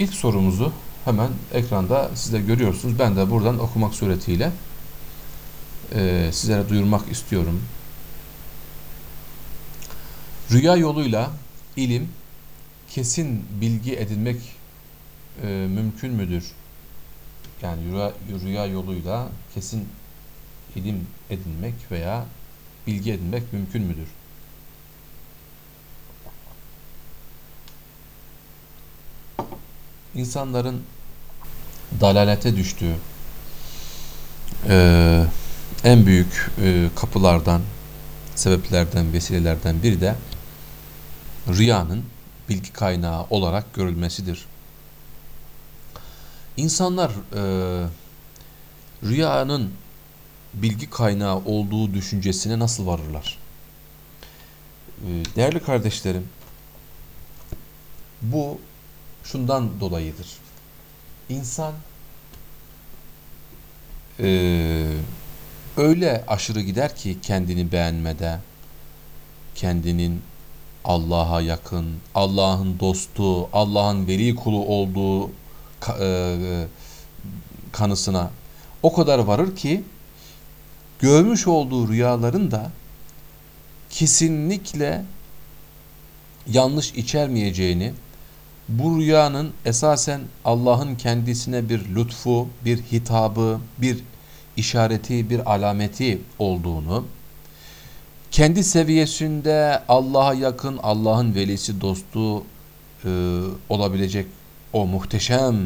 ilk sorumuzu hemen ekranda siz de görüyorsunuz. Ben de buradan okumak suretiyle e, sizlere duyurmak istiyorum. Rüya yoluyla ilim, kesin bilgi edinmek e, mümkün müdür? Yani rüya, rüya yoluyla kesin ilim edinmek veya bilgi edinmek mümkün müdür? İnsanların dalalete düştüğü e, en büyük e, kapılardan, sebeplerden, vesilelerden biri de rüyanın bilgi kaynağı olarak görülmesidir. İnsanlar e, rüyanın bilgi kaynağı olduğu düşüncesine nasıl varırlar? E, değerli kardeşlerim, bu şundan dolayıdır. İnsan e, öyle aşırı gider ki kendini beğenmede, kendinin Allah'a yakın, Allah'ın dostu, Allah'ın veli kulu olduğu e, kanısına o kadar varır ki görmüş olduğu rüyaların da kesinlikle yanlış içermeyeceğini, bu rüyanın esasen Allah'ın kendisine bir lütfu, bir hitabı, bir işareti, bir alameti olduğunu, kendi seviyesinde Allah'a yakın, Allah'ın velisi, dostu e, olabilecek o muhteşem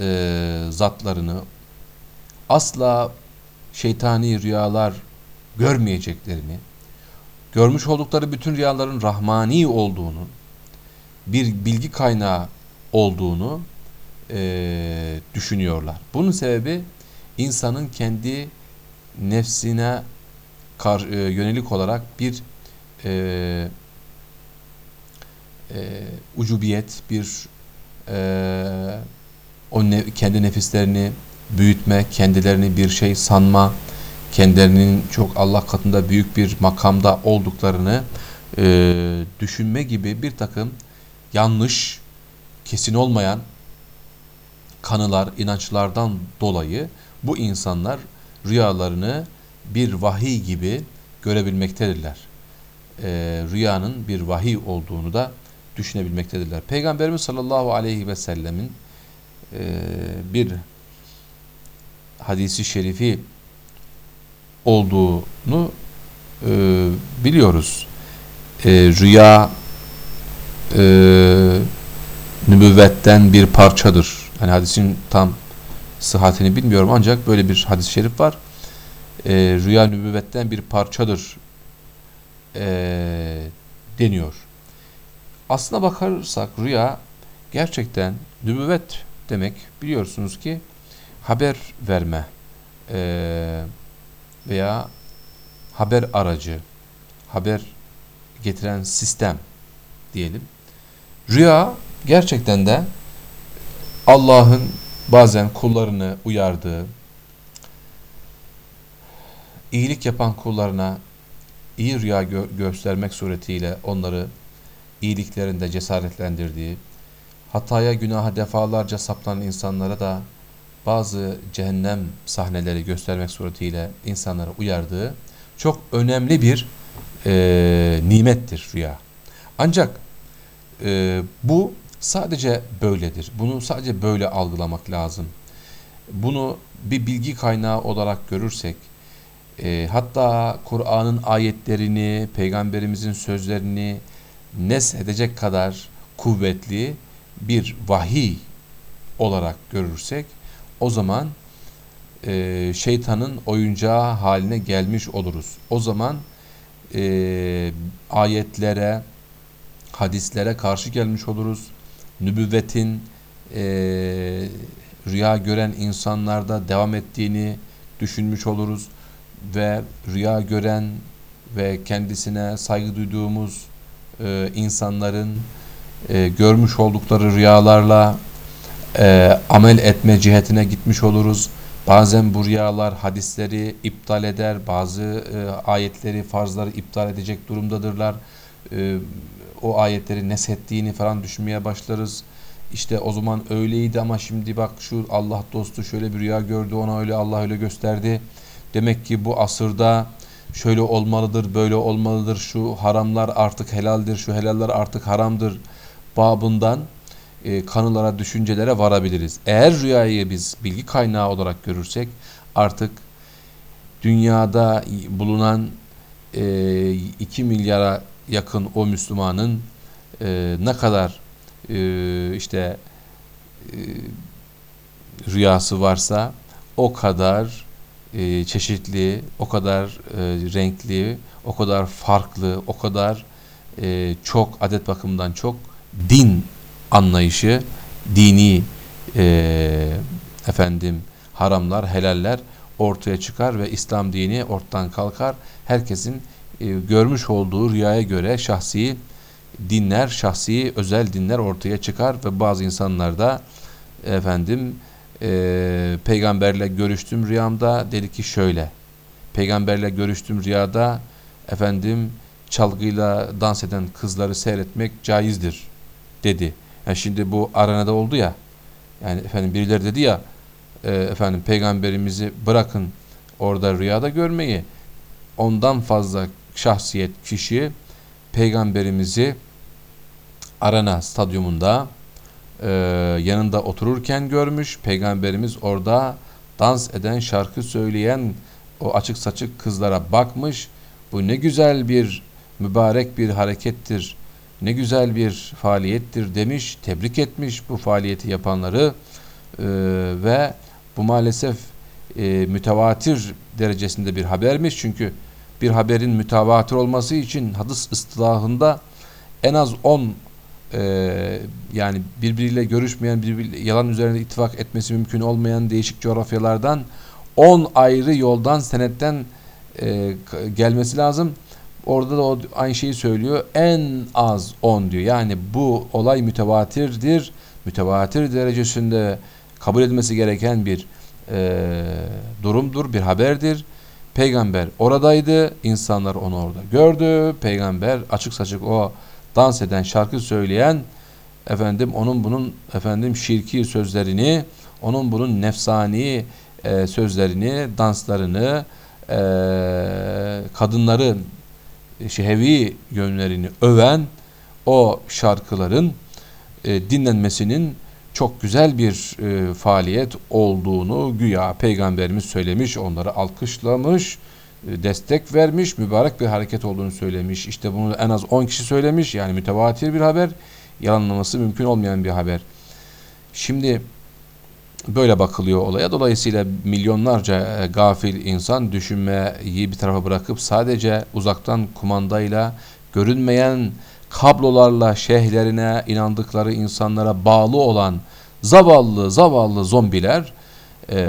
e, zatlarını asla şeytani rüyalar görmeyeceklerini, görmüş oldukları bütün rüyaların rahmani olduğunu, bir bilgi kaynağı olduğunu e, düşünüyorlar. Bunun sebebi insanın kendi nefsine kar, e, yönelik olarak bir e, e, ucubiyet, bir e, o ne, kendi nefislerini büyütme, kendilerini bir şey sanma, kendilerinin çok Allah katında büyük bir makamda olduklarını e, düşünme gibi bir takım yanlış, kesin olmayan kanılar, inançlardan dolayı bu insanlar rüyalarını bir vahiy gibi görebilmektedirler. E, rüyanın bir vahiy olduğunu da düşünebilmektedirler. Peygamberimiz sallallahu aleyhi ve sellemin e, bir hadisi şerifi olduğunu e, biliyoruz. E, rüya e, nübüvvetten bir parçadır. Hani hadisin tam sıhhatini bilmiyorum ancak böyle bir hadis-i şerif var. E, rüya nübüvvetten bir parçadır e, deniyor. Aslına bakarsak rüya gerçekten nübüvvet demek biliyorsunuz ki haber verme e, veya haber aracı, haber getiren sistem diyelim. Rüya gerçekten de Allah'ın bazen kullarını uyardığı, iyilik yapan kullarına iyi rüya gö göstermek suretiyle onları iyiliklerinde cesaretlendirdiği, hataya günaha defalarca saplanan insanlara da bazı cehennem sahneleri göstermek suretiyle insanları uyardığı çok önemli bir e, nimettir rüya. Ancak e, bu sadece böyledir. Bunu sadece böyle algılamak lazım. Bunu bir bilgi kaynağı olarak görürsek, e, hatta Kur'an'ın ayetlerini, peygamberimizin sözlerini nes edecek kadar kuvvetli bir vahiy olarak görürsek, o zaman e, şeytanın oyuncağı haline gelmiş oluruz. O zaman e, ayetlere, hadislere karşı gelmiş oluruz. Nübüvvetin e, rüya gören insanlarda devam ettiğini düşünmüş oluruz ve rüya gören ve kendisine saygı duyduğumuz e, insanların e, görmüş oldukları rüyalarla e, amel etme cihetine gitmiş oluruz. Bazen bu rüyalar hadisleri iptal eder, bazı e, ayetleri, farzları iptal edecek durumdadırlar. E, o ayetleri nesettiğini falan düşünmeye başlarız. işte o zaman öyleydi ama şimdi bak şu Allah dostu şöyle bir rüya gördü ona öyle Allah öyle gösterdi. Demek ki bu asırda şöyle olmalıdır, böyle olmalıdır, şu haramlar artık helaldir, şu helaller artık haramdır babından e, kanılara, düşüncelere varabiliriz. Eğer rüyayı biz bilgi kaynağı olarak görürsek artık dünyada bulunan e, 2 milyara yakın o Müslümanın e, ne kadar e, işte e, rüyası varsa o kadar e, çeşitli, o kadar e, renkli, o kadar farklı, o kadar e, çok adet bakımından çok din anlayışı, dini e, efendim haramlar, helaller ortaya çıkar ve İslam dini ortadan kalkar. Herkesin e, görmüş olduğu rüyaya göre şahsi dinler, şahsi özel dinler ortaya çıkar ve bazı insanlar da efendim e, peygamberle görüştüm rüyamda dedi ki şöyle peygamberle görüştüm rüyada efendim çalgıyla dans eden kızları seyretmek caizdir dedi. Yani şimdi bu aranada oldu ya yani efendim birileri dedi ya e, efendim peygamberimizi bırakın orada rüyada görmeyi ondan fazla şahsiyet kişi peygamberimizi Arena stadyumunda e, yanında otururken görmüş. Peygamberimiz orada dans eden, şarkı söyleyen o açık saçık kızlara bakmış. Bu ne güzel bir mübarek bir harekettir. Ne güzel bir faaliyettir demiş. Tebrik etmiş bu faaliyeti yapanları. E, ve bu maalesef e, mütevatir derecesinde bir habermiş. Çünkü bir haberin mütevatir olması için hadis ıstılahında en az 10 e, yani birbiriyle görüşmeyen, birbiriyle yalan üzerinde ittifak etmesi mümkün olmayan değişik coğrafyalardan 10 ayrı yoldan senetten e, gelmesi lazım. Orada da o aynı şeyi söylüyor. En az 10 diyor. Yani bu olay mütevatirdir. Mütevatir derecesinde kabul edilmesi gereken bir e, durumdur, bir haberdir. Peygamber oradaydı, insanlar onu orada gördü. Peygamber açık saçık o dans eden, şarkı söyleyen efendim onun bunun efendim şirki sözlerini, onun bunun nefsani e, sözlerini, danslarını, e, kadınların şehevi yönlerini öven o şarkıların e, dinlenmesinin çok güzel bir e, faaliyet olduğunu güya peygamberimiz söylemiş, onları alkışlamış, e, destek vermiş, mübarek bir hareket olduğunu söylemiş. İşte bunu en az 10 kişi söylemiş. Yani mütevatir bir haber, yalanlaması mümkün olmayan bir haber. Şimdi böyle bakılıyor olaya. Dolayısıyla milyonlarca e, gafil insan düşünmeyi bir tarafa bırakıp sadece uzaktan kumandayla görünmeyen kablolarla şeyhlerine inandıkları insanlara bağlı olan zavallı zavallı zombiler e,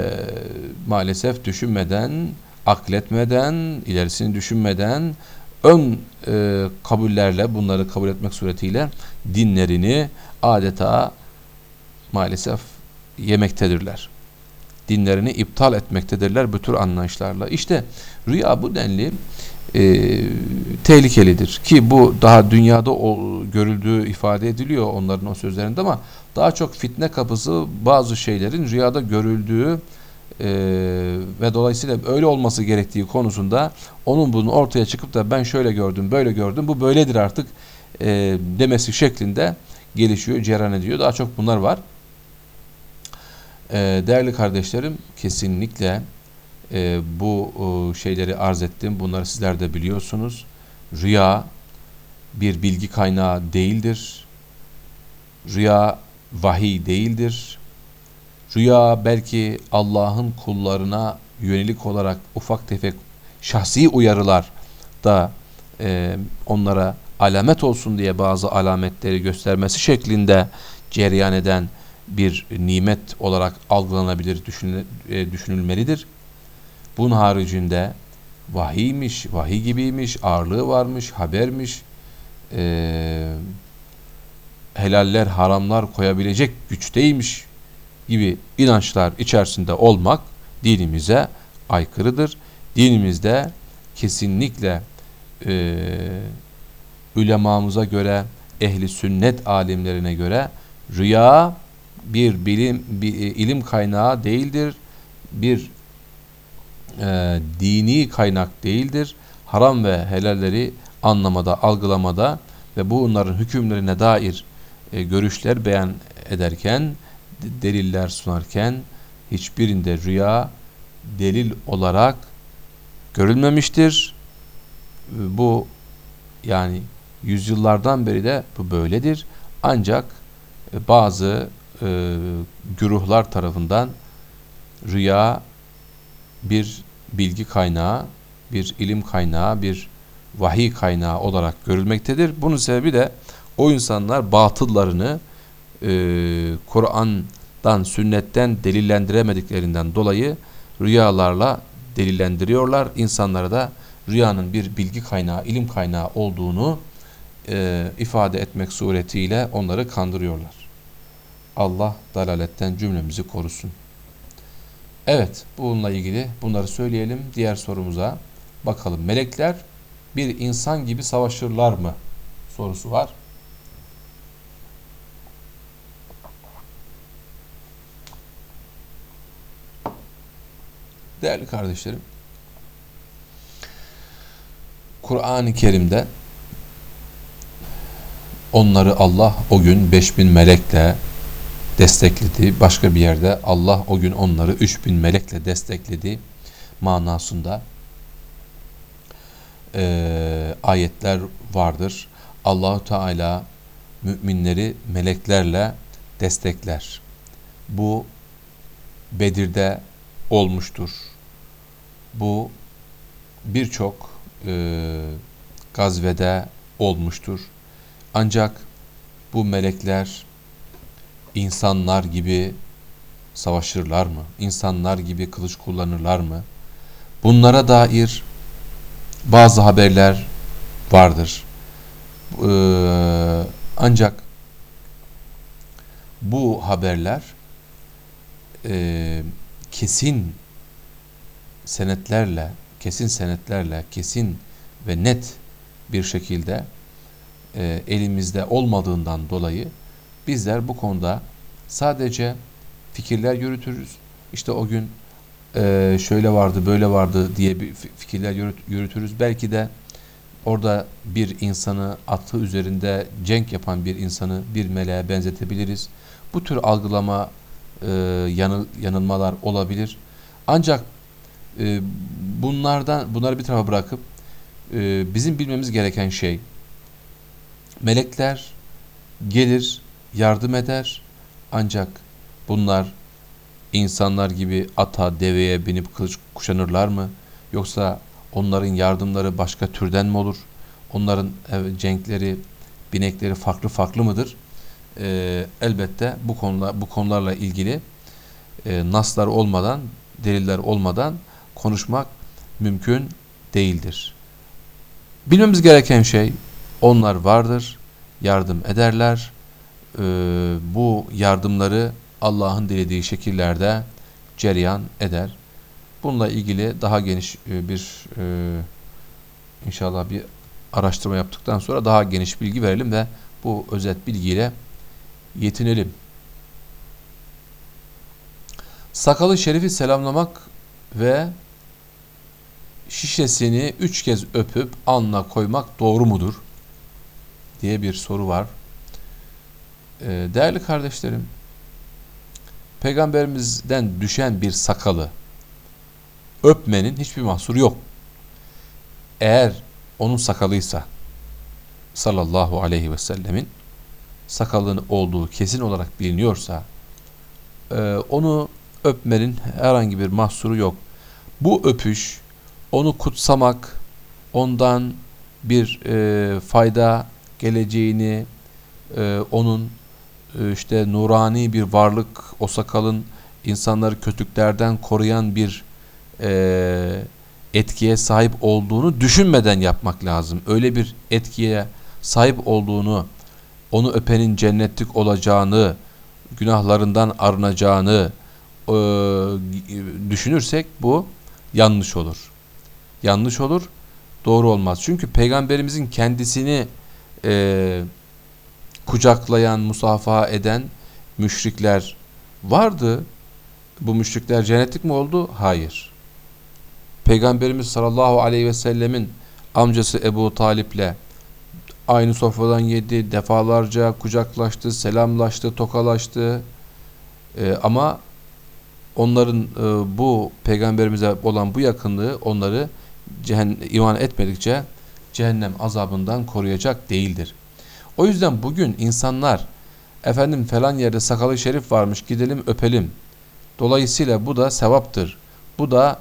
maalesef düşünmeden akletmeden, ilerisini düşünmeden ön e, kabullerle bunları kabul etmek suretiyle dinlerini adeta maalesef yemektedirler. Dinlerini iptal etmektedirler bu tür anlayışlarla. İşte rüya bu denli e, tehlikelidir. Ki bu daha dünyada o, görüldüğü ifade ediliyor onların o sözlerinde ama daha çok fitne kapısı bazı şeylerin rüyada görüldüğü e, ve dolayısıyla öyle olması gerektiği konusunda onun bunun ortaya çıkıp da ben şöyle gördüm böyle gördüm bu böyledir artık e, demesi şeklinde gelişiyor cereyan ediyor. Daha çok bunlar var. E, değerli kardeşlerim kesinlikle e, bu e, şeyleri arz ettim. Bunları sizler de biliyorsunuz. Rüya bir bilgi kaynağı değildir. Rüya vahiy değildir. Rüya belki Allah'ın kullarına yönelik olarak ufak tefek şahsi uyarılar da e, onlara alamet olsun diye bazı alametleri göstermesi şeklinde cereyan eden bir nimet olarak algılanabilir, e, düşünülmelidir. Bunun haricinde vahiymiş, vahiy gibiymiş, ağırlığı varmış, habermiş, e, helaller, haramlar koyabilecek güçteymiş gibi inançlar içerisinde olmak dinimize aykırıdır. Dinimizde kesinlikle e, ulemamıza göre, ehli sünnet alimlerine göre Rüya bir bilim bir ilim kaynağı değildir. Bir e, dini kaynak değildir. Haram ve helalleri anlamada, algılamada ve bunların hükümlerine dair e, görüşler beyan ederken, deliller sunarken hiçbirinde rüya delil olarak görülmemiştir. Bu yani yüzyıllardan beri de bu böyledir. Ancak e, bazı e, güruhlar tarafından rüya bir bilgi kaynağı, bir ilim kaynağı, bir vahiy kaynağı olarak görülmektedir. Bunun sebebi de o insanlar batıllarını e, Kur'an'dan, sünnetten delillendiremediklerinden dolayı rüyalarla delillendiriyorlar. İnsanlara da rüyanın bir bilgi kaynağı, ilim kaynağı olduğunu e, ifade etmek suretiyle onları kandırıyorlar. Allah dalaletten cümlemizi korusun. Evet, bununla ilgili bunları söyleyelim. Diğer sorumuza bakalım. Melekler bir insan gibi savaşırlar mı? Sorusu var. Değerli kardeşlerim, Kur'an-ı Kerim'de onları Allah o gün 5000 melekle destekledi. Başka bir yerde Allah o gün onları 3000 melekle destekledi manasında e, ayetler vardır. Allahu Teala müminleri meleklerle destekler. Bu Bedir'de olmuştur. Bu birçok e, gazvede olmuştur. Ancak bu melekler insanlar gibi savaşırlar mı? İnsanlar gibi kılıç kullanırlar mı? Bunlara dair bazı haberler vardır. Ee, ancak bu haberler e, kesin senetlerle, kesin senetlerle, kesin ve net bir şekilde e, elimizde olmadığından dolayı bizler bu konuda sadece fikirler yürütürüz. İşte o gün e, şöyle vardı, böyle vardı diye bir fikirler yürüt, yürütürüz. Belki de orada bir insanı atı üzerinde cenk yapan bir insanı bir meleğe benzetebiliriz. Bu tür algılama e, yanıl, yanılmalar olabilir. Ancak e, bunlardan bunları bir tarafa bırakıp e, bizim bilmemiz gereken şey melekler gelir, yardım eder ancak bunlar insanlar gibi ata, deveye binip kılıç kuşanırlar mı? Yoksa onların yardımları başka türden mi olur? Onların cenkleri, binekleri farklı farklı mıdır? Ee, elbette bu konular bu konularla ilgili e, naslar olmadan, deliller olmadan konuşmak mümkün değildir. Bilmemiz gereken şey onlar vardır, yardım ederler. Ee, bu yardımları Allah'ın dilediği şekillerde cereyan eder. Bununla ilgili daha geniş e, bir e, inşallah bir araştırma yaptıktan sonra daha geniş bilgi verelim ve bu özet bilgiyle yetinelim. Sakalı şerifi selamlamak ve şişesini üç kez öpüp alnına koymak doğru mudur? diye bir soru var. Ee, değerli kardeşlerim, Peygamberimizden düşen bir sakalı öpmenin hiçbir mahsuru yok. Eğer onun sakalıysa sallallahu aleyhi ve sellemin sakalının olduğu kesin olarak biliniyorsa e, onu öpmenin herhangi bir mahsuru yok. Bu öpüş onu kutsamak, ondan bir e, fayda geleceğini, e, onun işte nurani bir varlık, o sakalın insanları kötülüklerden koruyan bir e, etkiye sahip olduğunu düşünmeden yapmak lazım. Öyle bir etkiye sahip olduğunu, onu öpenin cennetlik olacağını, günahlarından arınacağını e, düşünürsek bu yanlış olur. Yanlış olur, doğru olmaz. Çünkü Peygamberimizin kendisini e, kucaklayan, musafaha eden müşrikler vardı. Bu müşrikler cennetlik mi oldu? Hayır. Peygamberimiz sallallahu aleyhi ve sellemin amcası Ebu Talip'le aynı sofradan yedi, defalarca kucaklaştı, selamlaştı, tokalaştı. Ee, ama onların e, bu peygamberimize olan bu yakınlığı onları cehennem, iman etmedikçe cehennem azabından koruyacak değildir. O yüzden bugün insanlar efendim falan yerde sakalı şerif varmış gidelim öpelim. Dolayısıyla bu da sevaptır. Bu da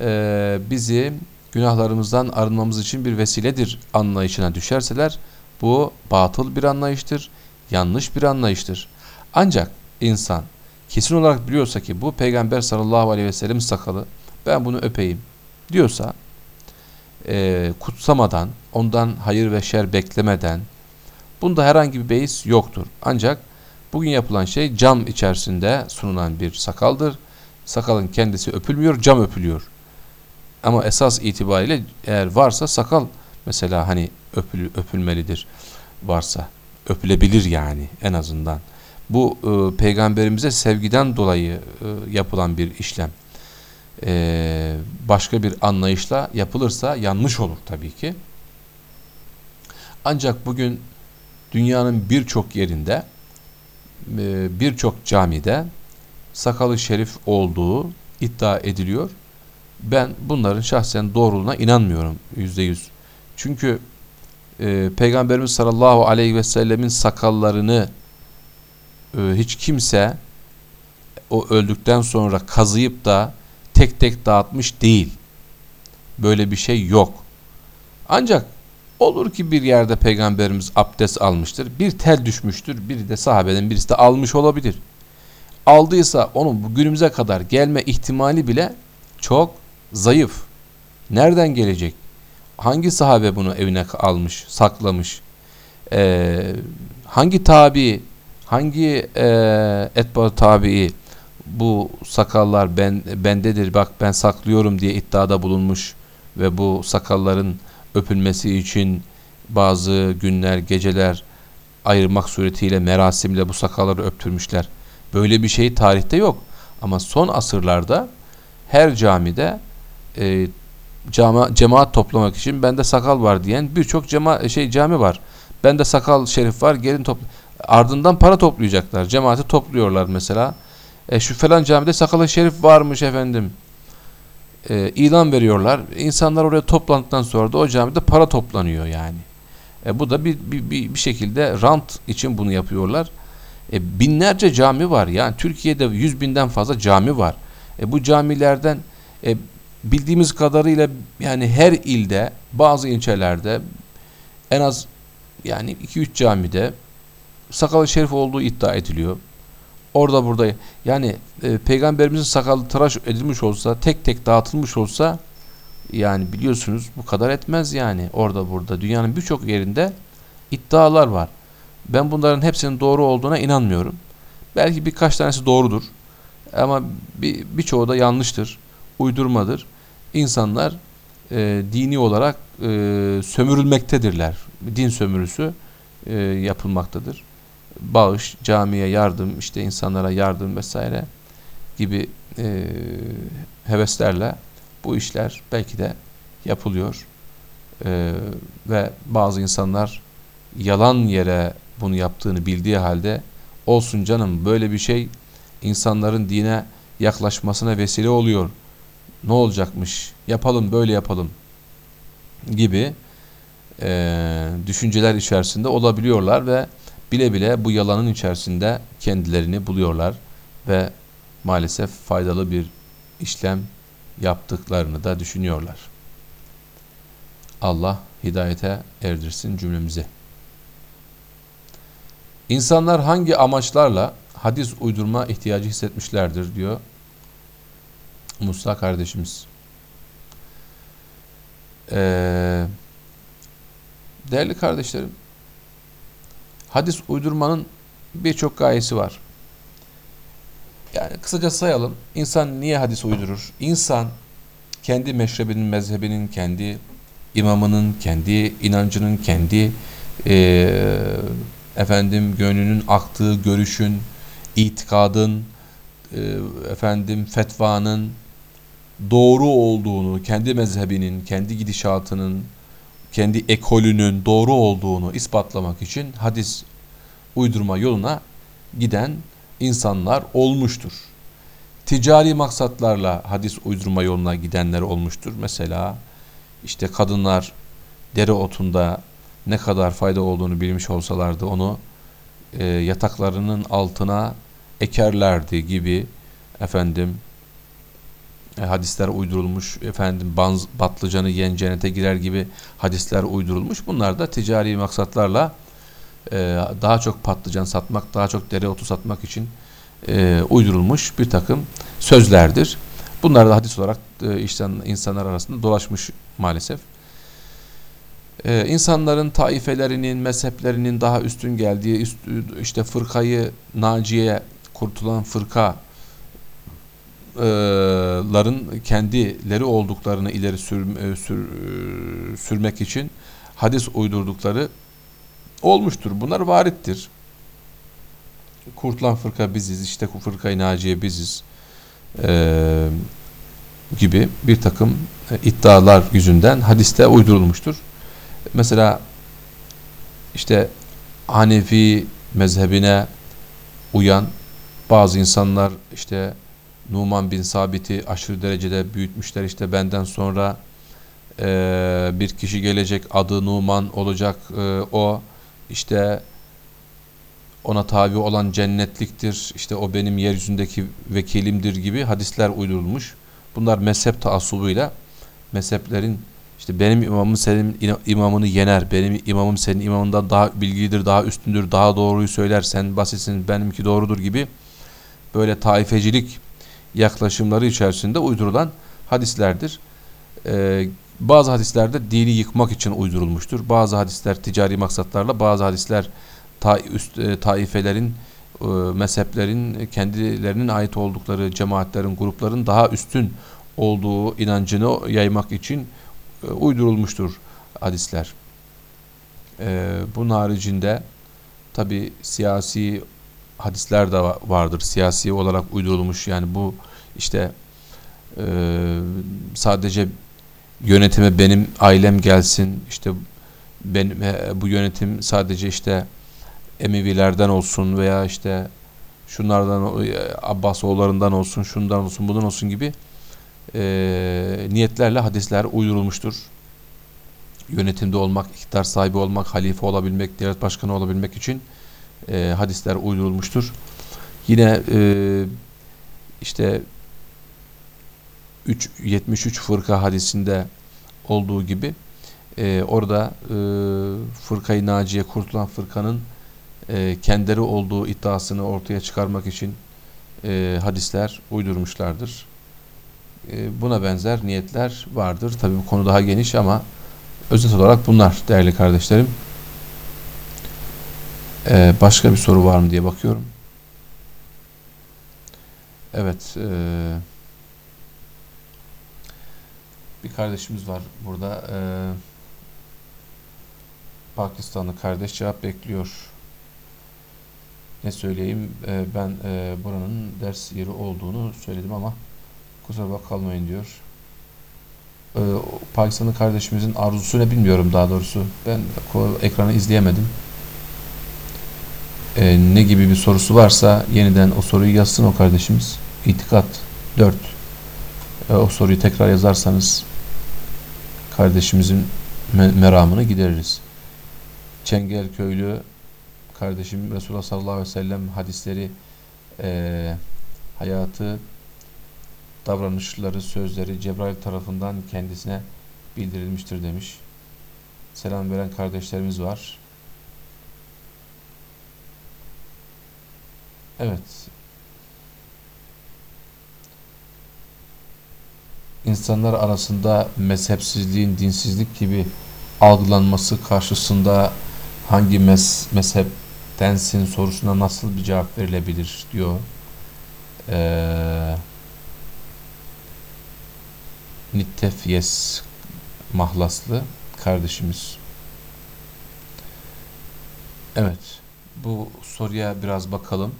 e, bizi günahlarımızdan arınmamız için bir vesiledir anlayışına düşerseler bu batıl bir anlayıştır, yanlış bir anlayıştır. Ancak insan kesin olarak biliyorsa ki bu peygamber sallallahu aleyhi ve sellem sakalı ben bunu öpeyim diyorsa e, kutsamadan, ondan hayır ve şer beklemeden bunda herhangi bir beis yoktur. Ancak bugün yapılan şey cam içerisinde sunulan bir sakaldır. Sakalın kendisi öpülmüyor, cam öpülüyor. Ama esas itibariyle eğer varsa sakal mesela hani öpül, öpülmelidir varsa öpülebilir yani en azından. Bu e, peygamberimize sevgiden dolayı e, yapılan bir işlem. E, başka bir anlayışla yapılırsa yanlış olur tabii ki. Ancak bugün dünyanın birçok yerinde e, birçok camide sakalı şerif olduğu iddia ediliyor. Ben bunların şahsen doğruluğuna inanmıyorum yüzde yüz. Çünkü e, Peygamberimiz sallallahu aleyhi ve sellemin sakallarını e, hiç kimse o öldükten sonra kazıyıp da tek tek dağıtmış değil. Böyle bir şey yok. Ancak olur ki bir yerde peygamberimiz abdest almıştır. Bir tel düşmüştür. Biri de sahabeden birisi de almış olabilir. Aldıysa onun günümüze kadar gelme ihtimali bile çok zayıf. Nereden gelecek? Hangi sahabe bunu evine almış, saklamış? Ee, hangi tabi, hangi e, etba tabii bu sakallar ben bendedir bak ben saklıyorum diye iddiada bulunmuş ve bu sakalların öpülmesi için bazı günler, geceler ayırmak suretiyle merasimle bu sakalları öptürmüşler. Böyle bir şey tarihte yok. Ama son asırlarda her camide e, cama, cemaat toplamak için bende sakal var diyen birçok cema şey cami var. Bende sakal şerif var gelin topla. Ardından para toplayacaklar. Cemaati topluyorlar mesela. E, şu falan camide sakalı şerif varmış efendim. E, ilan veriyorlar. İnsanlar oraya toplandıktan sonra da o camide para toplanıyor yani. E, bu da bir, bir, bir, bir şekilde rant için bunu yapıyorlar. E, binlerce cami var. Yani Türkiye'de yüz binden fazla cami var. E, bu camilerden e, bildiğimiz kadarıyla yani her ilde bazı ilçelerde en az yani 2-3 camide sakalı şerif olduğu iddia ediliyor. Orada burada yani e, peygamberimizin sakalı tıraş edilmiş olsa tek tek dağıtılmış olsa yani biliyorsunuz bu kadar etmez yani orada burada dünyanın birçok yerinde iddialar var. Ben bunların hepsinin doğru olduğuna inanmıyorum. Belki birkaç tanesi doğrudur. Ama birçoğu bir da yanlıştır, uydurmadır. İnsanlar e, dini olarak e, sömürülmektedirler. Din sömürüsü e, yapılmaktadır. Bağış, camiye yardım, işte insanlara yardım vesaire gibi e, heveslerle bu işler belki de yapılıyor. E, ve bazı insanlar yalan yere bunu yaptığını bildiği halde olsun canım böyle bir şey insanların dine yaklaşmasına vesile oluyor. Ne olacakmış? Yapalım böyle yapalım gibi e, düşünceler içerisinde olabiliyorlar ve bile bile bu yalanın içerisinde kendilerini buluyorlar ve maalesef faydalı bir işlem yaptıklarını da düşünüyorlar. Allah hidayete erdirsin cümlemizi. İnsanlar hangi amaçlarla hadis uydurma ihtiyacı hissetmişlerdir diyor Musa kardeşimiz. Ee, değerli kardeşlerim, hadis uydurmanın birçok gayesi var. Yani kısaca sayalım. İnsan niye hadis uydurur? İnsan kendi meşrebinin, mezhebinin, kendi imamının, kendi inancının, kendi e, efendim gönlünün aktığı görüşün, itikadın, e, efendim fetvanın doğru olduğunu, kendi mezhebinin, kendi gidişatının, kendi ekolünün doğru olduğunu ispatlamak için hadis uydurma yoluna giden insanlar olmuştur. Ticari maksatlarla hadis uydurma yoluna gidenler olmuştur. Mesela işte kadınlar dere otunda ne kadar fayda olduğunu bilmiş olsalardı onu e, yataklarının altına ekerlerdi gibi efendim e, hadisler uydurulmuş efendim banz, batlıcanı yiyen cennete girer gibi hadisler uydurulmuş. Bunlar da ticari maksatlarla e, daha çok patlıcan satmak, daha çok dereotu satmak için e, uydurulmuş bir takım sözlerdir. Bunlar da hadis olarak e, insan, insanlar arasında dolaşmış maalesef. E, insanların taifelerinin, mezheplerinin daha üstün geldiği, üst, işte fırkayı Naciye kurtulan fırka ların kendileri olduklarını ileri sür, sür, sürmek için hadis uydurdukları olmuştur. Bunlar varittir. Kurtulan fırka biziz, işte fırkayı naciye biziz ee, gibi bir takım iddialar yüzünden hadiste uydurulmuştur. Mesela işte Hanefi mezhebine uyan bazı insanlar işte Numan bin Sabit'i aşırı derecede büyütmüşler. İşte benden sonra e, bir kişi gelecek adı Numan olacak. E, o işte ona tabi olan cennetliktir. İşte o benim yeryüzündeki vekilimdir gibi hadisler uydurulmuş. Bunlar mezhep taassubuyla mezheplerin işte benim imamım senin imamını yener. Benim imamım senin imamından daha bilgilidir, daha üstündür, daha doğruyu söyler. Sen basitsin, benimki doğrudur gibi böyle taifecilik yaklaşımları içerisinde uydurulan hadislerdir. Ee, bazı hadislerde dini yıkmak için uydurulmuştur. Bazı hadisler ticari maksatlarla, bazı hadisler ta, üst, e, taifelerin, e, mezheplerin kendilerinin ait oldukları cemaatlerin, grupların daha üstün olduğu inancını yaymak için e, uydurulmuştur hadisler. E, bunun haricinde tabi siyasi hadisler de vardır. Siyasi olarak uydurulmuş yani bu işte e, sadece yönetime benim ailem gelsin işte benim bu yönetim sadece işte Emevilerden olsun veya işte şunlardan Abbas oğullarından olsun şundan olsun bundan olsun gibi e, niyetlerle hadisler uydurulmuştur. Yönetimde olmak, iktidar sahibi olmak, halife olabilmek, devlet başkanı olabilmek için e, hadisler uydurulmuştur. Yine e, işte 3, 73 fırka hadisinde olduğu gibi e, orada e, fırkayı naciye kurtulan fırkanın e, kendileri olduğu iddiasını ortaya çıkarmak için e, hadisler uydurmuşlardır. E, buna benzer niyetler vardır. Tabi bu konu daha geniş ama özet olarak bunlar değerli kardeşlerim. Ee, başka bir soru var mı diye bakıyorum. Evet. E, bir kardeşimiz var burada. E, Pakistanlı kardeş cevap bekliyor. Ne söyleyeyim? E, ben e, buranın ders yeri olduğunu söyledim ama kusura bakmayın diyor. E, Pakistanlı kardeşimizin arzusu ne bilmiyorum daha doğrusu. Ben ekranı izleyemedim e, ne gibi bir sorusu varsa yeniden o soruyu yazsın o kardeşimiz. İtikat 4. E, o soruyu tekrar yazarsanız kardeşimizin me meramını gideririz. Çengelköylü kardeşim Resulullah sallallahu aleyhi ve sellem hadisleri e, hayatı davranışları, sözleri Cebrail tarafından kendisine bildirilmiştir demiş. Selam veren kardeşlerimiz var. Evet. İnsanlar arasında mezhepsizliğin dinsizlik gibi algılanması karşısında hangi mez mezheptensin sorusuna nasıl bir cevap verilebilir diyor. Ee, Nittefyes mahlaslı kardeşimiz. Evet. bu soruya biraz bakalım.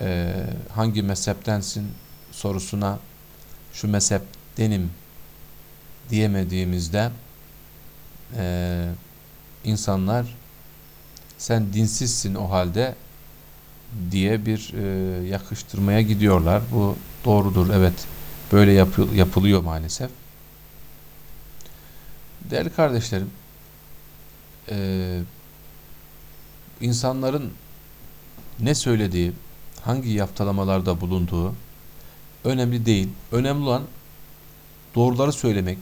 Ee, hangi mezheptensin sorusuna şu mezheptenim diyemediğimizde e, insanlar sen dinsizsin o halde diye bir e, yakıştırmaya gidiyorlar. Bu doğrudur evet böyle yapı, yapılıyor maalesef. Değerli kardeşlerim e, insanların ne söylediği hangi yaptalamalarda bulunduğu önemli değil. Önemli olan doğruları söylemek,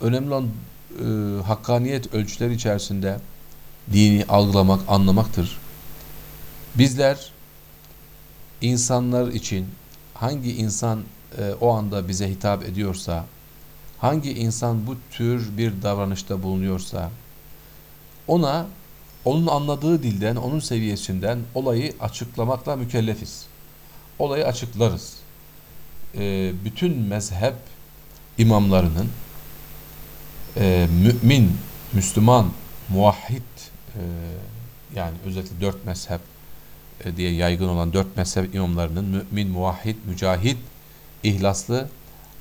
önemli olan e, hakkaniyet ölçüleri içerisinde dini algılamak, anlamaktır. Bizler insanlar için hangi insan e, o anda bize hitap ediyorsa, hangi insan bu tür bir davranışta bulunuyorsa, ona onun anladığı dilden, onun seviyesinden olayı açıklamakla mükellefiz. Olayı açıklarız. E, bütün mezhep imamlarının e, mümin, Müslüman, muvahhid e, yani özellikle dört mezhep e, diye yaygın olan dört mezhep imamlarının mümin, muvahhid, mücahid, ihlaslı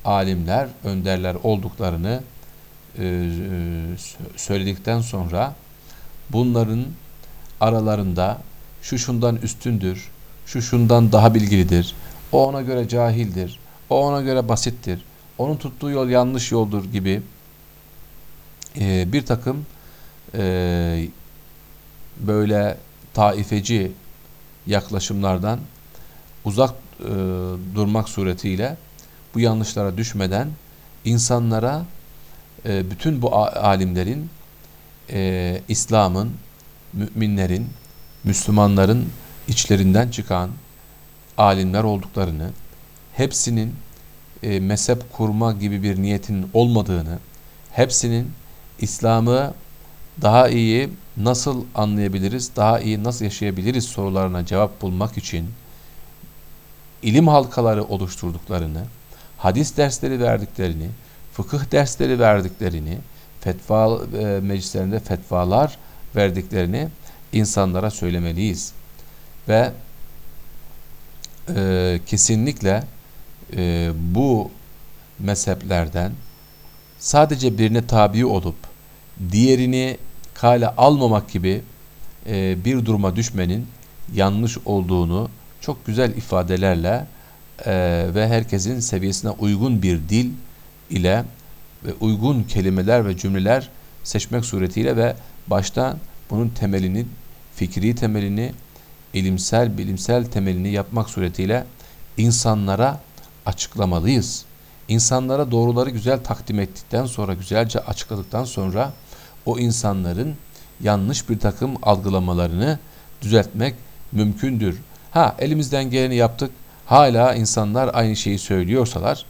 alimler, önderler olduklarını e, e söyledikten sonra bunların aralarında şu şundan üstündür, şu şundan daha bilgilidir, o ona göre cahildir, o ona göre basittir, onun tuttuğu yol yanlış yoldur gibi e, bir takım e, böyle taifeci yaklaşımlardan uzak e, durmak suretiyle bu yanlışlara düşmeden insanlara e, bütün bu alimlerin e, İslam'ın, müminlerin, Müslümanların içlerinden çıkan alimler olduklarını, hepsinin e, mezhep kurma gibi bir niyetin olmadığını, hepsinin İslam'ı daha iyi nasıl anlayabiliriz, daha iyi nasıl yaşayabiliriz sorularına cevap bulmak için ilim halkaları oluşturduklarını, hadis dersleri verdiklerini, fıkıh dersleri verdiklerini, fetva e, meclislerinde fetvalar verdiklerini insanlara söylemeliyiz. Ve e, kesinlikle e, bu mezheplerden sadece birine tabi olup diğerini kale almamak gibi e, bir duruma düşmenin yanlış olduğunu çok güzel ifadelerle e, ve herkesin seviyesine uygun bir dil ile ve uygun kelimeler ve cümleler seçmek suretiyle ve başta bunun temelini, fikri temelini, ilimsel, bilimsel temelini yapmak suretiyle insanlara açıklamalıyız. İnsanlara doğruları güzel takdim ettikten sonra, güzelce açıkladıktan sonra o insanların yanlış bir takım algılamalarını düzeltmek mümkündür. Ha elimizden geleni yaptık. Hala insanlar aynı şeyi söylüyorsalar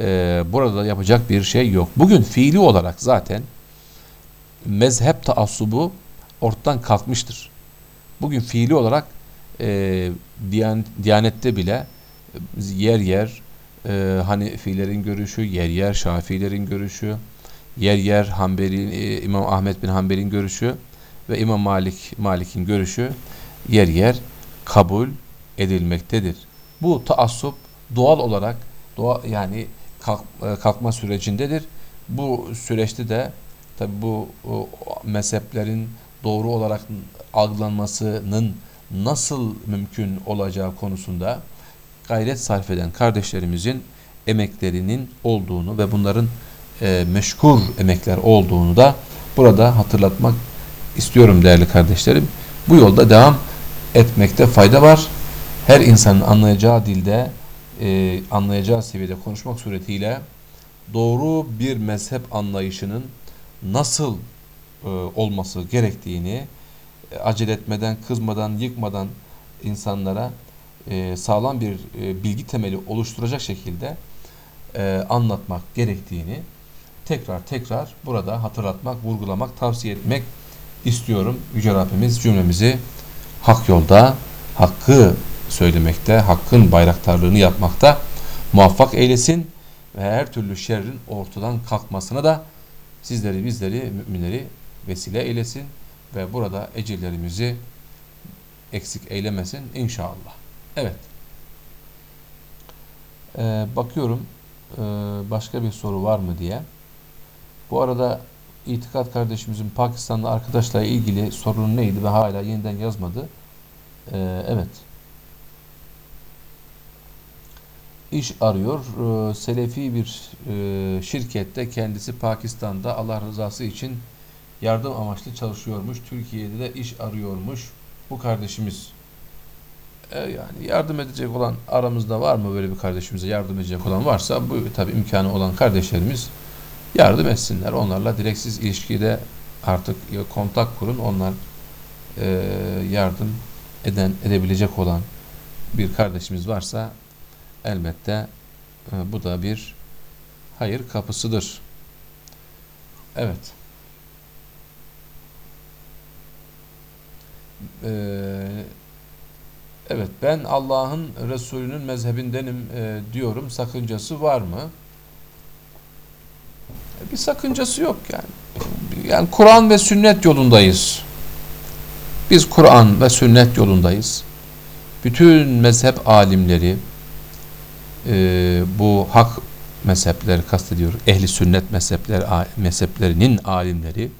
e, burada yapacak bir şey yok. Bugün fiili olarak zaten mezhep taassubu ortadan kalkmıştır. Bugün fiili olarak e, diyan, Diyanette bile yer yer e, Hanefilerin görüşü, yer yer Şafiilerin görüşü, yer yer Hanbeli, e, İmam Ahmet bin Hanbel'in görüşü ve İmam Malik Malik'in görüşü yer yer kabul edilmektedir. Bu taassup doğal olarak doğa yani kalk, e, kalkma sürecindedir. Bu süreçte de tabi bu mezheplerin doğru olarak algılanmasının nasıl mümkün olacağı konusunda gayret sarf eden kardeşlerimizin emeklerinin olduğunu ve bunların e, meşkur emekler olduğunu da burada hatırlatmak istiyorum değerli kardeşlerim. Bu yolda devam etmekte fayda var. Her insanın anlayacağı dilde, e, anlayacağı seviyede konuşmak suretiyle doğru bir mezhep anlayışının nasıl e, olması gerektiğini e, acele etmeden, kızmadan, yıkmadan insanlara e, sağlam bir e, bilgi temeli oluşturacak şekilde e, anlatmak gerektiğini tekrar tekrar burada hatırlatmak, vurgulamak, tavsiye etmek istiyorum. Yüce Rabbimiz cümlemizi hak yolda, hakkı söylemekte, hakkın bayraktarlığını yapmakta muvaffak eylesin ve her türlü şerrin ortadan kalkmasına da sizleri bizleri müminleri vesile eylesin. ve burada ecirlerimizi eksik eylemesin inşallah. Evet. Ee, bakıyorum e, başka bir soru var mı diye. Bu arada İtikat kardeşimizin Pakistanlı arkadaşla ilgili sorunu neydi ve hala yeniden yazmadı. Ee, evet. İş arıyor. Ee, Selefi bir e, şirkette kendisi Pakistan'da Allah rızası için yardım amaçlı çalışıyormuş. Türkiye'de de iş arıyormuş. Bu kardeşimiz e, yani yardım edecek olan aramızda var mı böyle bir kardeşimize yardım edecek olan varsa bu tabi imkanı olan kardeşlerimiz yardım etsinler. Onlarla direksiz ilişkide artık kontak kurun. Onlar e, yardım eden edebilecek olan bir kardeşimiz varsa elbette e, bu da bir hayır kapısıdır. Evet. Ee, evet ben Allah'ın Resulü'nün mezhebindenim e, diyorum. Sakıncası var mı? Bir sakıncası yok yani. Yani Kur'an ve sünnet yolundayız. Biz Kur'an ve sünnet yolundayız. Bütün mezhep alimleri e, bu hak mezhepleri kastediyor. Ehli sünnet mezhepler mezheplerinin alimleri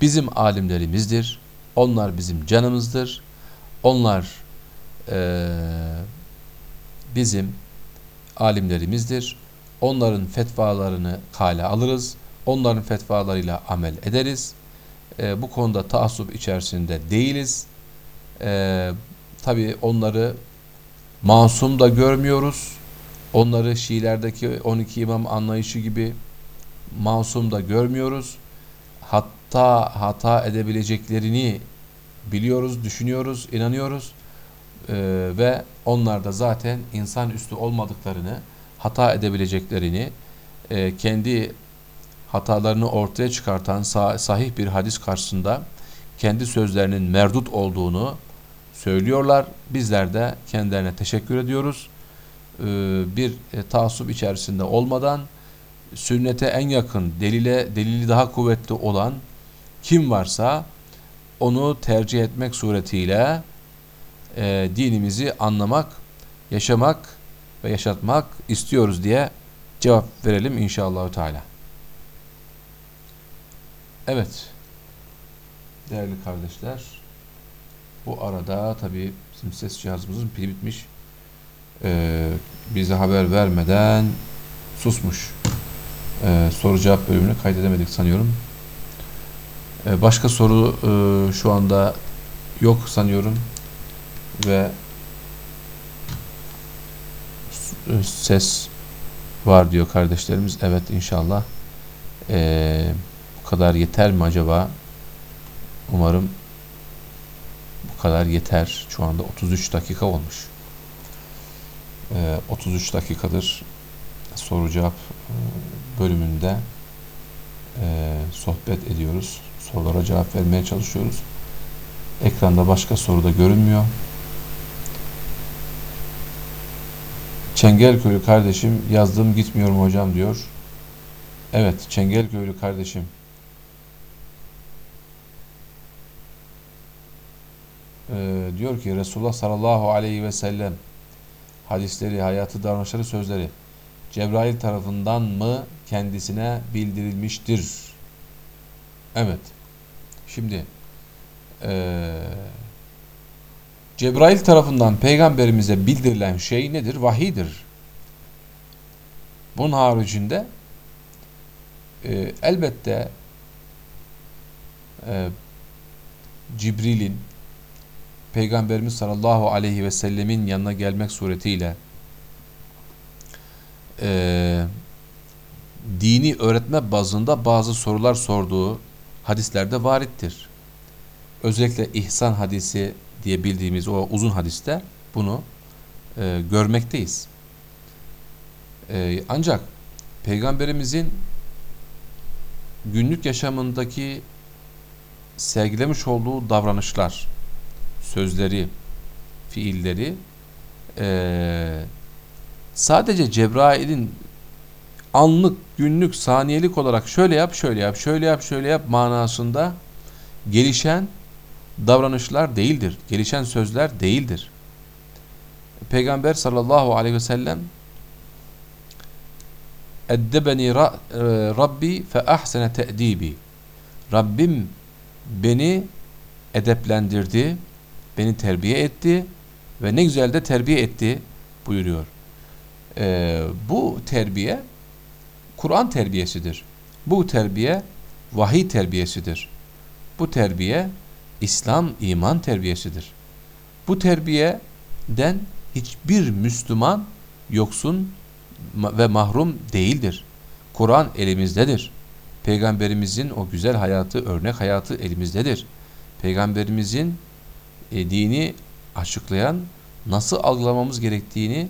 bizim alimlerimizdir. Onlar bizim canımızdır. Onlar e, bizim alimlerimizdir. Onların fetvalarını kale alırız. Onların fetvalarıyla amel ederiz. E, bu konuda taassup içerisinde değiliz. E, Tabi onları masum da görmüyoruz. Onları Şiilerdeki 12 imam anlayışı gibi masum da görmüyoruz. Hatta hata edebileceklerini biliyoruz, düşünüyoruz, inanıyoruz. Ee, ve onlar da zaten insan üstü olmadıklarını hata edebileceklerini e, kendi hatalarını ortaya çıkartan sahih bir hadis karşısında kendi sözlerinin merdut olduğunu söylüyorlar. Bizler de kendilerine teşekkür ediyoruz. Ee, bir e, taassup içerisinde olmadan sünnete en yakın, delile delili daha kuvvetli olan kim varsa onu tercih etmek suretiyle e, dinimizi anlamak, yaşamak ve yaşatmak istiyoruz diye cevap verelim inşallah Teala. Evet. Değerli kardeşler, bu arada tabi bizim ses cihazımızın pili bitmiş. Ee, bize haber vermeden susmuş. Ee, soru cevap bölümünü kaydedemedik sanıyorum. Ee, başka soru e, şu anda yok sanıyorum. Ve ses var diyor kardeşlerimiz. Evet inşallah. Ee, bu kadar yeter mi acaba? Umarım kadar yeter. Şu anda 33 dakika olmuş. Ee, 33 dakikadır soru cevap e, bölümünde e, sohbet ediyoruz. Sorulara cevap vermeye çalışıyoruz. Ekranda başka soru da görünmüyor. Çengelköylü kardeşim yazdım gitmiyorum hocam diyor. Evet Çengelköylü kardeşim. Ee, diyor ki Resulullah sallallahu aleyhi ve sellem hadisleri, hayatı, davranışları, sözleri Cebrail tarafından mı kendisine bildirilmiştir? Evet. Şimdi ee, Cebrail tarafından peygamberimize bildirilen şey nedir? Vahidir. Bunun haricinde e, elbette e, Cibril'in Peygamberimiz sallallahu aleyhi ve sellemin yanına gelmek suretiyle e, dini öğretme bazında bazı sorular sorduğu hadislerde varittir. Özellikle ihsan hadisi diye bildiğimiz o uzun hadiste bunu e, görmekteyiz. E, ancak Peygamberimizin günlük yaşamındaki sergilemiş olduğu davranışlar, sözleri, fiilleri e, sadece Cebrail'in anlık, günlük, saniyelik olarak şöyle yap, şöyle yap, şöyle yap, şöyle yap manasında gelişen davranışlar değildir. Gelişen sözler değildir. Peygamber sallallahu aleyhi ve sellem Eddebeni ra, Rabbi fe ahsene te'dibi. Rabbim beni edeplendirdi, beni terbiye etti ve ne güzel de terbiye etti buyuruyor. Ee, bu terbiye Kur'an terbiyesidir. Bu terbiye vahiy terbiyesidir. Bu terbiye İslam iman terbiyesidir. Bu terbiyeden hiçbir Müslüman yoksun ve mahrum değildir. Kur'an elimizdedir. Peygamberimizin o güzel hayatı, örnek hayatı elimizdedir. Peygamberimizin e, dini açıklayan, nasıl algılamamız gerektiğini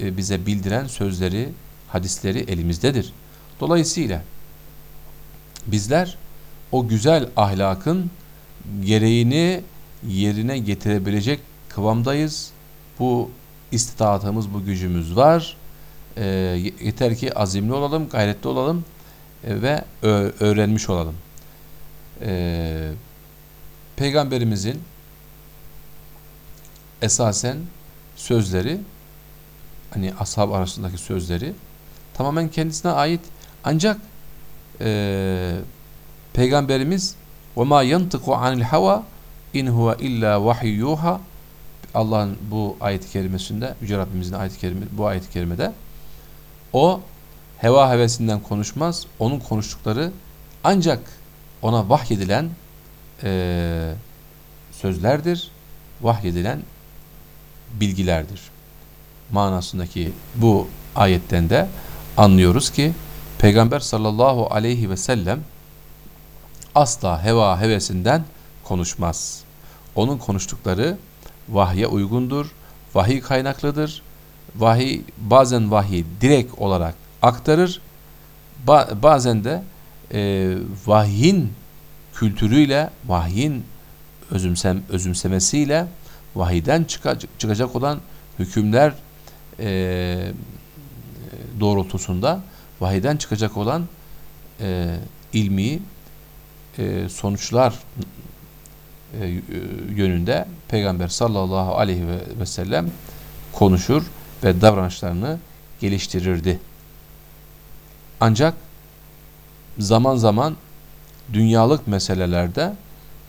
e, bize bildiren sözleri, hadisleri elimizdedir. Dolayısıyla bizler o güzel ahlakın gereğini yerine getirebilecek kıvamdayız. Bu istitaatımız, bu gücümüz var. E, yeter ki azimli olalım, gayretli olalım e, ve öğrenmiş olalım. E, Peygamberimizin esasen sözleri hani ashab arasındaki sözleri tamamen kendisine ait ancak e, peygamberimiz ve ma yantıku anil hava in huve illa vahiyyuha Allah'ın bu ayet-i kerimesinde Yüce Rabbimizin ayet-i kerime, bu ayet-i kerimede o heva hevesinden konuşmaz. Onun konuştukları ancak ona vahyedilen e, sözlerdir. Vahyedilen bilgilerdir. Manasındaki bu ayetten de anlıyoruz ki Peygamber sallallahu aleyhi ve sellem asla heva hevesinden konuşmaz. Onun konuştukları vahye uygundur, vahiy kaynaklıdır. Vahiy bazen vahiy direkt olarak aktarır. Ba bazen de e, vahyin kültürüyle, vahyin özümsem, özümsemesiyle vahiden çıkacak, olan hükümler e, doğrultusunda vahiden çıkacak olan e, ilmi e, sonuçlar e, yönünde Peygamber sallallahu aleyhi ve, ve sellem konuşur ve davranışlarını geliştirirdi. Ancak zaman zaman dünyalık meselelerde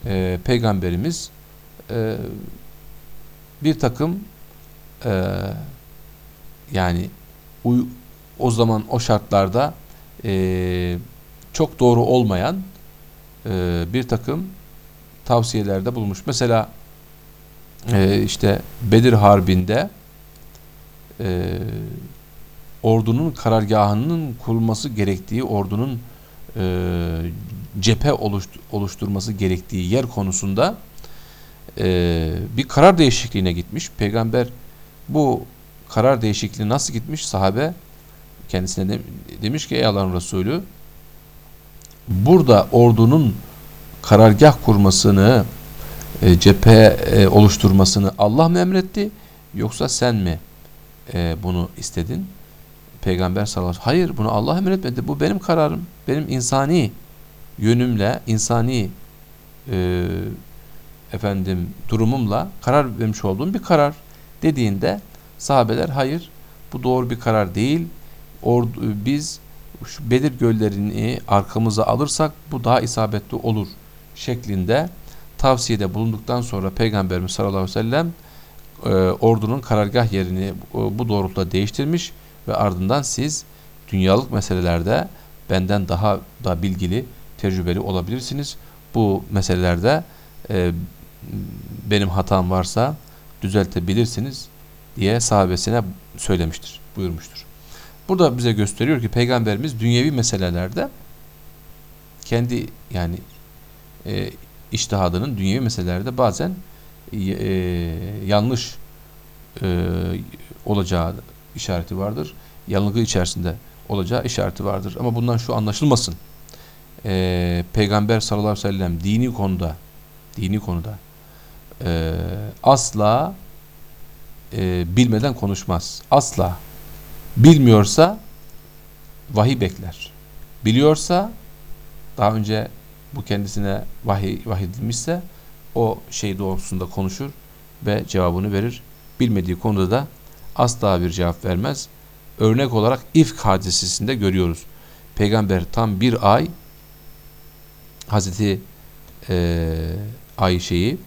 e, Peygamberimiz e, bir takım e, yani uy, o zaman o şartlarda e, çok doğru olmayan e, bir takım tavsiyelerde bulmuş. Mesela e, işte Bedir Harbi'nde e, ordunun karargahının kurulması gerektiği, ordunun e, cephe oluşturması gerektiği yer konusunda e, bir karar değişikliğine gitmiş. Peygamber bu karar değişikliği nasıl gitmiş? Sahabe kendisine de, demiş ki ey Allah'ın Resulü burada ordunun karargah kurmasını e, cephe e, oluşturmasını Allah mı emretti yoksa sen mi e, bunu istedin? Peygamber sallallahu aleyhi ve sellem hayır bunu Allah emretmedi bu benim kararım benim insani yönümle insani e, efendim durumumla karar vermiş olduğum bir karar dediğinde sahabeler hayır bu doğru bir karar değil. Or, biz şu Bedir göllerini arkamıza alırsak bu daha isabetli olur şeklinde tavsiyede bulunduktan sonra Peygamberimiz sallallahu aleyhi ve sellem e, ordunun karargah yerini bu doğrultuda değiştirmiş ve ardından siz dünyalık meselelerde benden daha da bilgili, tecrübeli olabilirsiniz. Bu meselelerde e, benim hatam varsa düzeltebilirsiniz diye sahabesine söylemiştir, buyurmuştur. Burada bize gösteriyor ki Peygamberimiz dünyevi meselelerde kendi yani e, iştihadının dünyevi meselelerde bazen e, yanlış e, olacağı işareti vardır. Yanılgı içerisinde olacağı işareti vardır. Ama bundan şu anlaşılmasın. E, Peygamber sallallahu aleyhi ve sellem dini konuda dini konuda e, asla e, bilmeden konuşmaz. Asla. Bilmiyorsa vahiy bekler. Biliyorsa daha önce bu kendisine vahiy vahyedilmişse o şey doğrultusunda konuşur ve cevabını verir. Bilmediği konuda da asla bir cevap vermez. Örnek olarak ifk hadisesinde görüyoruz. Peygamber tam bir ay Hazreti e, Ayşe'yi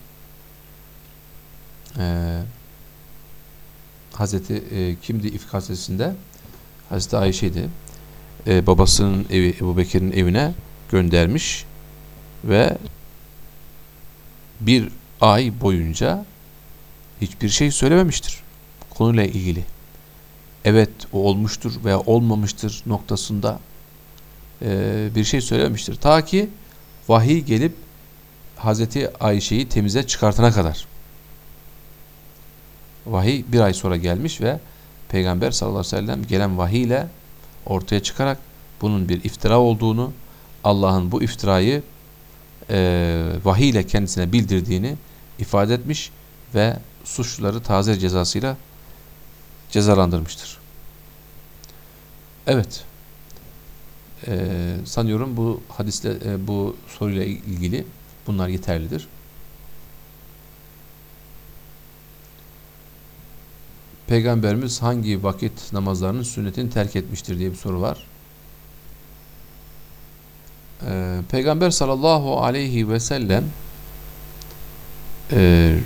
e, Hazreti e, kimdi ifk hadisesinde? Hazreti Ayşe'ydi. E, babasının evi Ebu Bekir'in evine göndermiş ve bir ay boyunca hiçbir şey söylememiştir konuyla ilgili. Evet o olmuştur veya olmamıştır noktasında e, bir şey söylememiştir. Ta ki vahiy gelip Hazreti Ayşe'yi temize çıkartana kadar. Vahiy bir ay sonra gelmiş ve Peygamber sallallahu aleyhi ve sellem gelen vahiy ile ortaya çıkarak bunun bir iftira olduğunu, Allah'ın bu iftirayı e, vahiy ile kendisine bildirdiğini ifade etmiş ve suçluları taze cezasıyla cezalandırmıştır. Evet. Ee, sanıyorum bu hadisle e, bu soruyla ilgili bunlar yeterlidir. Peygamberimiz hangi vakit namazlarının sünnetini terk etmiştir diye bir soru var. Ee, Peygamber sallallahu aleyhi ve sellem e,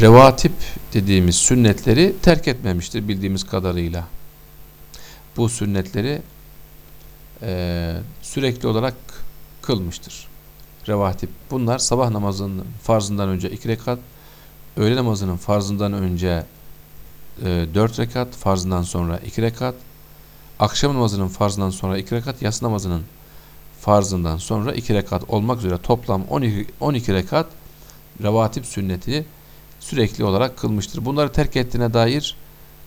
revatip dediğimiz sünnetleri terk etmemiştir bildiğimiz kadarıyla. Bu sünnetleri e, sürekli olarak kılmıştır. Revatip. Bunlar sabah namazının farzından önce iki rekat, öğle namazının farzından önce e, dört rekat, farzından sonra iki rekat, akşam namazının farzından sonra iki rekat, yatsı namazının farzından sonra iki rekat olmak üzere toplam 12, 12 rekat revatip sünneti sürekli olarak kılmıştır. Bunları terk ettiğine dair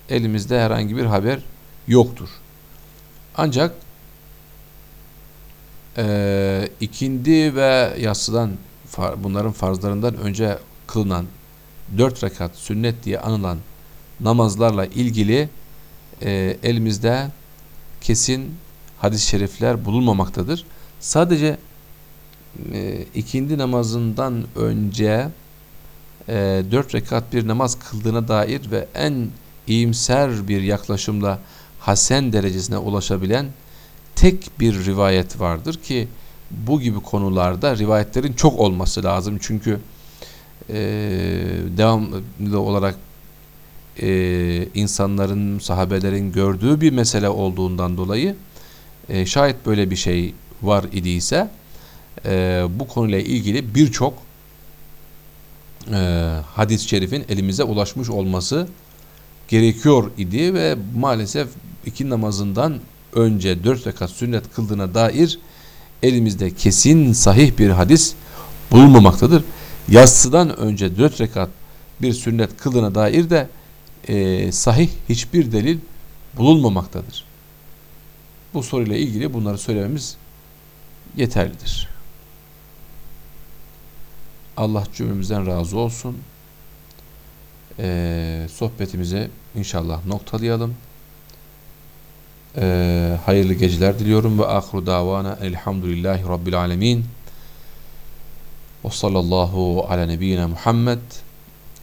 elimizde herhangi bir haber yoktur. Ancak e, ikindi ve yatsıdan bunların farzlarından önce kılınan dört rekat sünnet diye anılan namazlarla ilgili e, elimizde kesin hadis-i şerifler bulunmamaktadır. Sadece e, ikindi namazından önce e, dört rekat bir namaz kıldığına dair ve en iyimser bir yaklaşımla hasen derecesine ulaşabilen tek bir rivayet vardır ki bu gibi konularda rivayetlerin çok olması lazım. Çünkü e, devamlı olarak e, insanların, sahabelerin gördüğü bir mesele olduğundan dolayı e, şayet böyle bir şey var idiyse e, bu konuyla ilgili birçok e, hadis-i şerifin elimize ulaşmış olması gerekiyor idi ve maalesef iki namazından önce dört rekat sünnet kıldığına dair elimizde kesin sahih bir hadis bulunmamaktadır. Yatsıdan önce dört rekat bir sünnet kıldığına dair de e, sahih hiçbir delil bulunmamaktadır. Bu soruyla ilgili bunları söylememiz yeterlidir. Allah cümlemizden razı olsun. Ee, sohbetimizi inşallah noktalayalım. Ee, hayırlı geceler diliyorum ve ahru davana elhamdülillahi rabbil alemin. Ve sallallahu ala nebiyyina Muhammed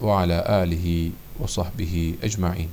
ve ala alihi وصحبه أجمعين.